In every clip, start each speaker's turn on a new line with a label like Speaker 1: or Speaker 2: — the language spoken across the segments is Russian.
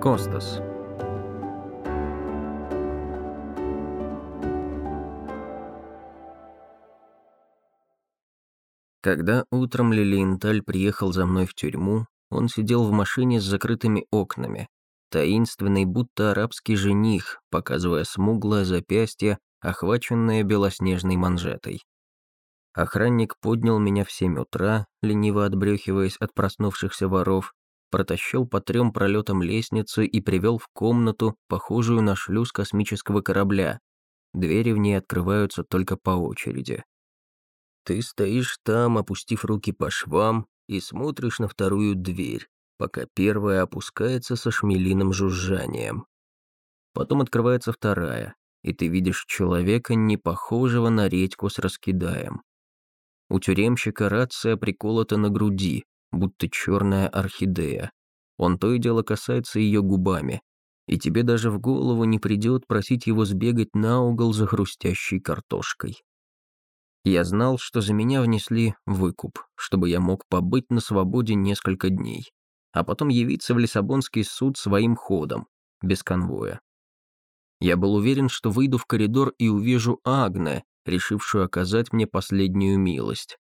Speaker 1: Костас. Когда утром Лилиенталь приехал за мной в тюрьму, он сидел в машине с закрытыми окнами, таинственный, будто арабский жених, показывая смуглое запястье, охваченное белоснежной манжетой. Охранник поднял меня в семь утра, лениво отбрехиваясь от проснувшихся воров, протащил по трем пролетам лестницы и привел в комнату, похожую на шлюз космического корабля. Двери в ней открываются только по очереди. Ты стоишь там, опустив руки по швам, и смотришь на вторую дверь, пока первая опускается со шмелиным жужжанием. Потом открывается вторая, и ты видишь человека, не похожего на редьку с раскидаем. У тюремщика рация приколота на груди, будто черная орхидея. Он то и дело касается ее губами, и тебе даже в голову не придет просить его сбегать на угол за хрустящей картошкой. Я знал, что за меня внесли выкуп, чтобы я мог побыть на свободе несколько дней, а потом явиться в Лиссабонский суд своим ходом, без конвоя. Я был уверен, что выйду в коридор и увижу Агне, решившую оказать мне последнюю милость.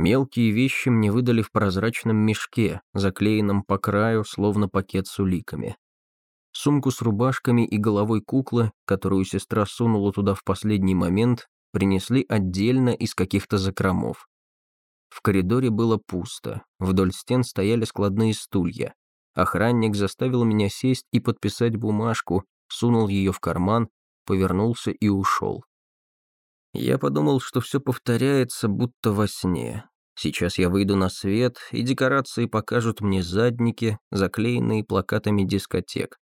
Speaker 1: Мелкие вещи мне выдали в прозрачном мешке, заклеенном по краю, словно пакет с уликами. Сумку с рубашками и головой куклы, которую сестра сунула туда в последний момент, принесли отдельно из каких-то закромов. В коридоре было пусто, вдоль стен стояли складные стулья. Охранник заставил меня сесть и подписать бумажку, сунул ее в карман, повернулся и ушел. Я подумал, что все повторяется, будто во сне. Сейчас я выйду на свет, и декорации покажут мне задники, заклеенные плакатами дискотек.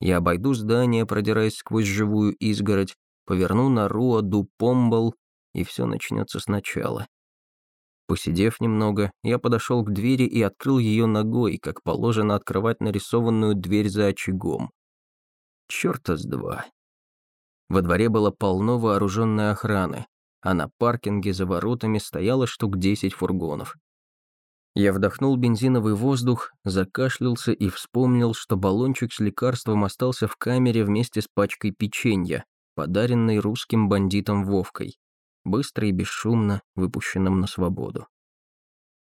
Speaker 1: Я обойду здание, продираясь сквозь живую изгородь, поверну на Руа ду Помбл, и все начнется сначала. Посидев немного, я подошел к двери и открыл ее ногой, как положено открывать нарисованную дверь за очагом. Черта с два. Во дворе было полно вооруженной охраны, а на паркинге за воротами стояло штук 10 фургонов. Я вдохнул бензиновый воздух, закашлялся и вспомнил, что баллончик с лекарством остался в камере вместе с пачкой печенья, подаренной русским бандитом Вовкой, быстро и бесшумно выпущенным на свободу.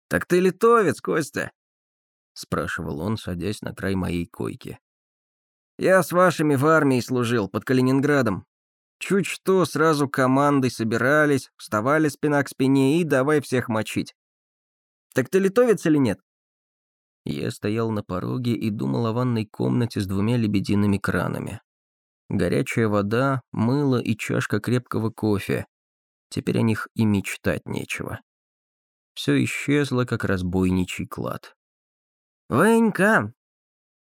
Speaker 2: «Так ты литовец, Костя?»
Speaker 1: — спрашивал он, садясь на край моей койки.
Speaker 2: «Я с вашими в армии служил, под Калининградом. Чуть что, сразу командой собирались, вставали спина к спине и давай всех мочить. Так ты литовец или нет?
Speaker 1: Я стоял на пороге и думал о ванной комнате с двумя лебедиными кранами. Горячая вода, мыло и чашка крепкого кофе. Теперь о них и мечтать нечего. Все исчезло, как разбойничий клад.
Speaker 2: «Ванька,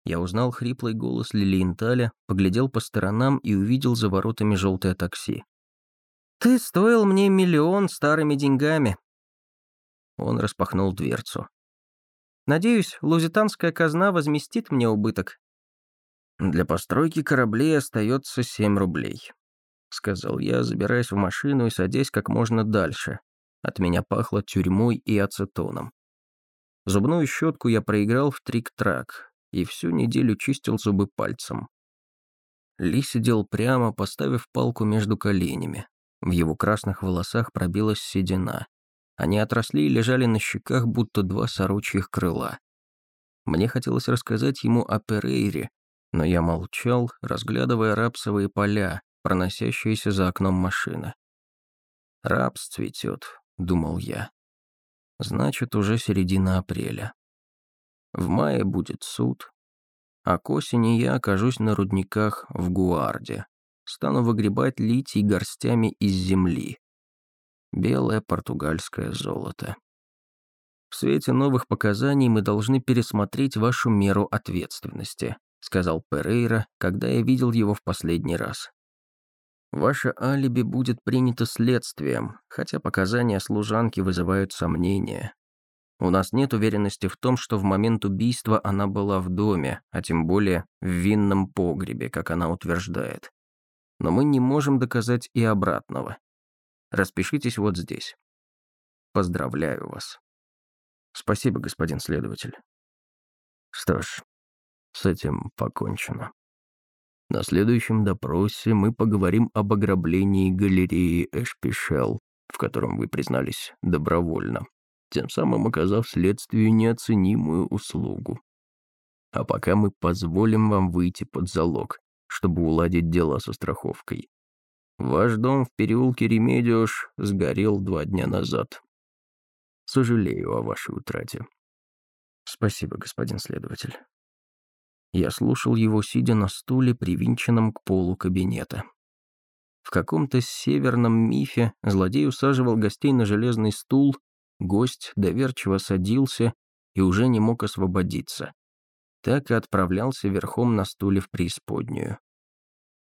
Speaker 1: я узнал хриплый голос Лилиенталя, поглядел по сторонам и увидел за воротами желтое такси.
Speaker 2: «Ты стоил мне миллион старыми деньгами».
Speaker 1: Он распахнул дверцу.
Speaker 2: «Надеюсь, лузитанская казна возместит мне убыток».
Speaker 1: «Для постройки кораблей остается семь рублей», — сказал я, забираясь в машину и садясь как можно дальше. От меня пахло тюрьмой и ацетоном. Зубную щетку я проиграл в трик-трак, и всю неделю чистил зубы пальцем. Ли сидел прямо, поставив палку между коленями. В его красных волосах пробилась седина. Они отросли и лежали на щеках, будто два сорочьих крыла. Мне хотелось рассказать ему о Перейре, но я молчал, разглядывая рапсовые поля, проносящиеся за окном машины. «Рапс цветет», — думал я. «Значит, уже середина апреля». В мае будет суд, а к осени я окажусь на рудниках в Гуарде. Стану выгребать литий горстями из земли. Белое португальское золото. В свете новых показаний мы должны пересмотреть вашу меру ответственности, сказал Перейра, когда я видел его в последний раз. Ваше алиби будет принято следствием, хотя показания служанки вызывают сомнения. У нас нет уверенности в том, что в момент убийства она была в доме, а тем более в винном погребе, как она утверждает. Но мы не можем доказать и обратного. Распишитесь вот здесь. Поздравляю вас. Спасибо, господин следователь. Что ж, С этим покончено. На следующем допросе мы поговорим об ограблении галереи Эшпишел, в котором вы признались добровольно, тем самым оказав следствию неоценимую услугу. А пока мы позволим вам выйти под залог, чтобы уладить дела со страховкой. Ваш дом в переулке Ремедиош сгорел два дня назад. Сожалею о вашей утрате.
Speaker 2: Спасибо, господин следователь. Я слушал его, сидя на стуле, привинченном к полу кабинета. В каком-то северном мифе злодей усаживал гостей на железный стул, гость доверчиво садился и уже не мог освободиться. Так и отправлялся верхом на стуле в преисподнюю.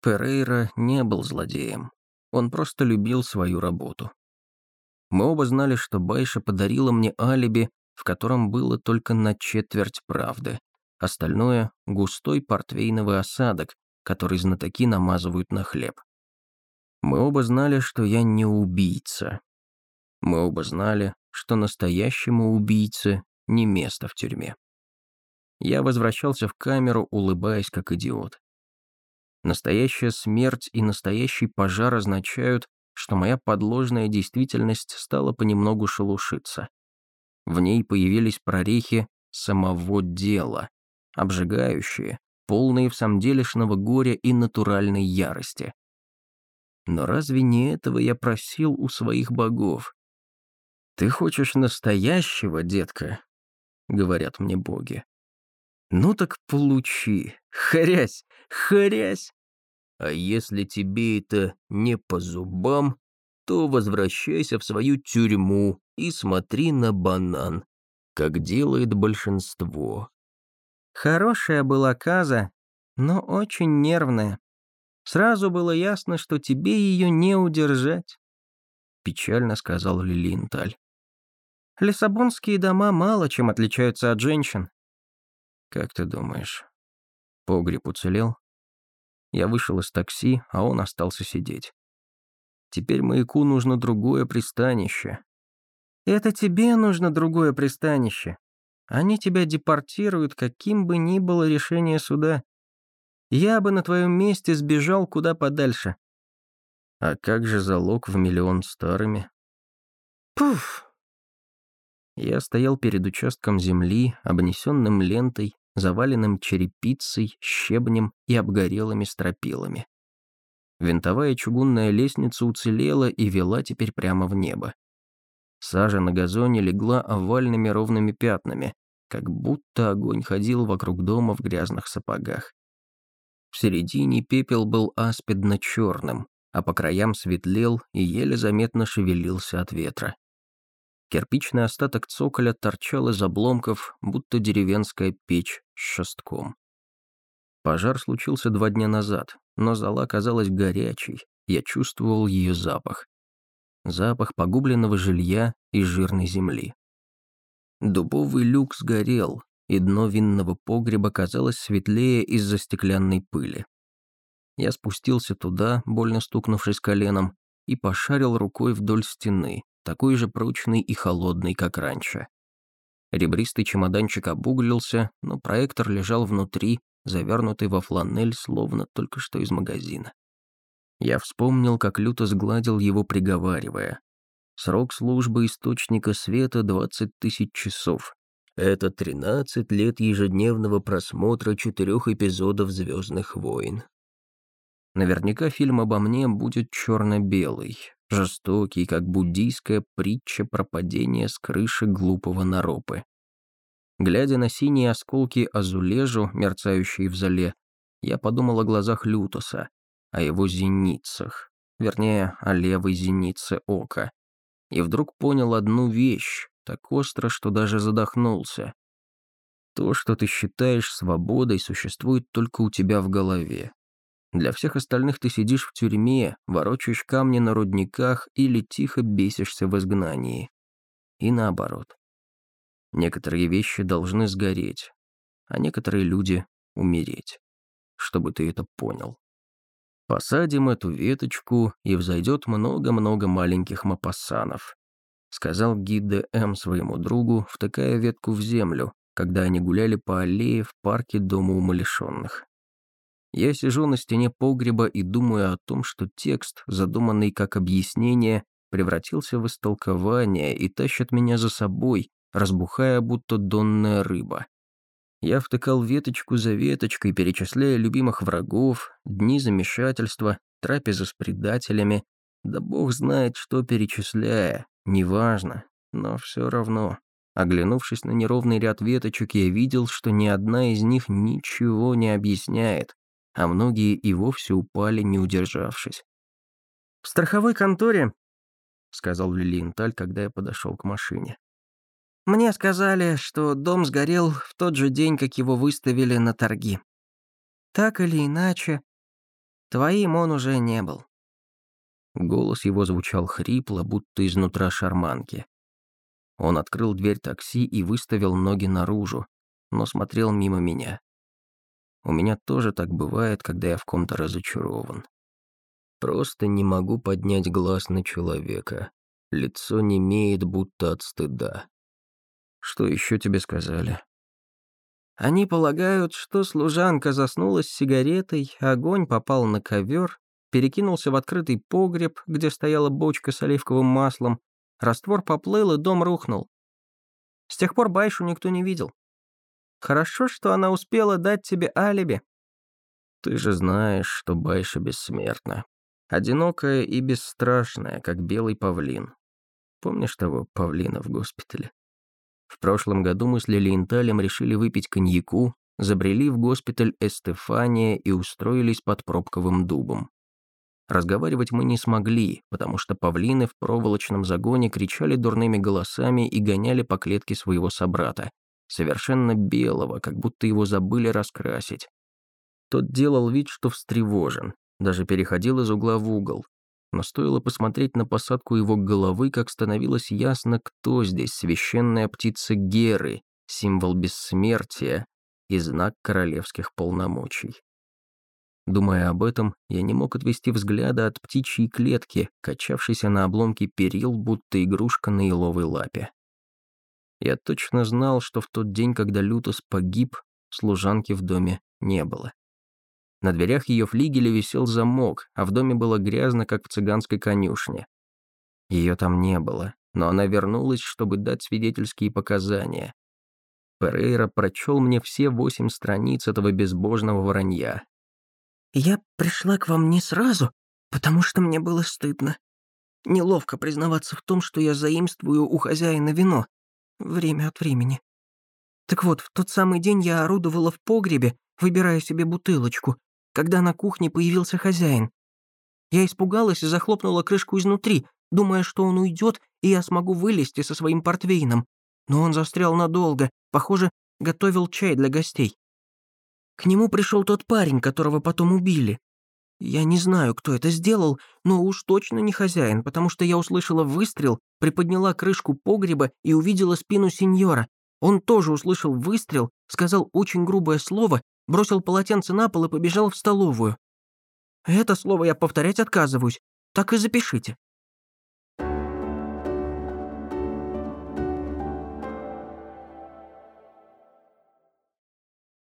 Speaker 2: Перейра не был злодеем. Он просто любил свою работу. Мы оба знали, что Байша подарила мне алиби, в котором было только на четверть правды. Остальное — густой портвейновый осадок, который знатоки намазывают на хлеб. Мы оба знали, что я не убийца. Мы оба знали, что настоящему убийце не место в тюрьме. Я возвращался в камеру, улыбаясь как идиот. Настоящая смерть и настоящий пожар означают, что моя подложная действительность стала понемногу шелушиться. В ней появились прорехи самого дела, обжигающие, полные в самом делешного горя и натуральной ярости. Но разве не этого я просил у своих богов? «Ты хочешь настоящего, детка?» — говорят мне боги. «Ну так получи, хрясь, хрясь!» А если тебе это не по зубам, то возвращайся в свою тюрьму и смотри на банан, как делает большинство. Хорошая была Каза, но очень нервная. Сразу было ясно, что тебе ее не удержать, печально сказал Лилинталь. Лиссабонские дома мало чем отличаются от женщин. Как ты думаешь, погреб уцелел? Я вышел из такси, а он остался сидеть. Теперь маяку нужно другое пристанище. Это тебе нужно другое пристанище. Они тебя депортируют, каким бы ни было решение суда. Я бы на твоем месте сбежал куда подальше. А как же залог в миллион старыми? Пуф! Я стоял перед участком земли, обнесенным лентой, заваленным черепицей, щебнем и обгорелыми стропилами. Винтовая чугунная лестница уцелела и вела теперь прямо в небо. Сажа на газоне легла овальными ровными пятнами, как будто огонь ходил вокруг дома в грязных сапогах. В середине пепел был аспидно-черным, а по краям светлел и еле заметно шевелился от ветра. Кирпичный остаток цоколя торчал из обломков, будто деревенская печь с шестком. Пожар случился два дня назад, но зала казалась горячей, я чувствовал ее запах. Запах погубленного жилья и жирной земли. Дубовый люк сгорел, и дно винного погреба казалось светлее из-за стеклянной пыли. Я спустился туда, больно стукнувшись коленом, и пошарил рукой вдоль стены, такой же прочный и холодный, как раньше. Ребристый чемоданчик обуглился, но проектор лежал внутри, завернутый во фланель, словно только что из магазина. Я вспомнил, как люто сгладил его, приговаривая. Срок службы источника света — 20 тысяч часов. Это 13 лет ежедневного просмотра четырех эпизодов «Звездных войн». Наверняка фильм обо мне будет черно-белый, жестокий, как буддийская притча про падение с крыши глупого наропы. Глядя на синие осколки азулежу, мерцающие в зале, я подумал о глазах Лютоса, о его зеницах, вернее, о левой зенице ока. И вдруг понял одну вещь, так остро, что даже задохнулся. То, что ты считаешь свободой, существует только у тебя в голове. Для всех остальных ты сидишь в тюрьме, ворочаешь камни на рудниках или тихо бесишься в изгнании. И наоборот. Некоторые вещи должны сгореть, а некоторые люди умереть. Чтобы ты это понял. Посадим эту веточку, и взойдет много-много маленьких мапассанов. Сказал гид М своему другу, втыкая ветку в землю,
Speaker 1: когда они гуляли по аллее в парке Дома умалишенных. Я сижу на стене погреба и думаю о том, что текст, задуманный как объяснение, превратился в истолкование и тащит меня за собой, разбухая, будто донная рыба. Я втыкал веточку за веточкой, перечисляя любимых врагов, дни замешательства, трапезы с предателями. Да бог знает, что перечисляя, неважно, но все равно. Оглянувшись на неровный ряд веточек, я видел, что ни одна из них ничего не объясняет, а многие и вовсе упали, не удержавшись.
Speaker 2: «В страховой конторе», — сказал Лилиенталь, когда я подошел к машине. «Мне сказали, что дом сгорел в тот же день, как его выставили на торги. Так или иначе, твоим он уже не был».
Speaker 1: Голос его звучал хрипло, будто изнутра шарманки. Он открыл дверь такси и выставил ноги наружу, но смотрел мимо меня. У меня тоже так бывает, когда я в ком-то разочарован. Просто не могу поднять глаз на человека. Лицо не имеет будто от стыда. Что еще тебе сказали?
Speaker 2: Они полагают, что служанка заснула с сигаретой, огонь попал на ковер, перекинулся в открытый погреб, где стояла бочка с оливковым маслом, раствор поплыл и дом рухнул. С тех пор Байшу никто не видел. Хорошо, что она успела дать тебе алиби.
Speaker 1: Ты же знаешь, что Байша бессмертна. Одинокая и бесстрашная, как белый павлин. Помнишь того павлина в госпитале? В прошлом году мы с Лилиенталем решили выпить коньяку, забрели в госпиталь Эстефания и устроились под пробковым дубом. Разговаривать мы не смогли, потому что павлины в проволочном загоне кричали дурными голосами и гоняли по клетке своего собрата, совершенно белого, как будто его забыли раскрасить. Тот делал вид, что встревожен, даже переходил из угла в угол. Но стоило посмотреть на посадку его головы, как становилось ясно, кто здесь священная птица Геры, символ бессмертия и знак королевских полномочий. Думая об этом, я не мог отвести взгляда от птичьей клетки, качавшейся на обломке перил, будто игрушка на еловой лапе. Я точно знал, что в тот день, когда Лютос погиб, служанки в доме не было. На дверях ее флигеля висел замок, а в доме было грязно, как в цыганской конюшне. Ее там не было, но она вернулась, чтобы дать свидетельские показания. Перейра прочел мне все восемь страниц этого безбожного вранья.
Speaker 2: «Я пришла к вам не сразу, потому что мне было стыдно. Неловко признаваться в том, что я заимствую у хозяина вино, Время от времени. Так вот, в тот самый день я орудовала в погребе, выбирая себе бутылочку, когда на кухне появился хозяин. Я испугалась и захлопнула крышку изнутри, думая, что он уйдет, и я смогу вылезти со своим портвейном. Но он застрял надолго, похоже, готовил чай для гостей. К нему пришел тот парень, которого потом убили. Я не знаю, кто это сделал, но уж точно не хозяин, потому что я услышала выстрел, приподняла крышку погреба и увидела спину сеньора. Он тоже услышал выстрел, сказал очень грубое слово, бросил полотенце на пол и побежал в столовую. Это слово я повторять отказываюсь, так и запишите.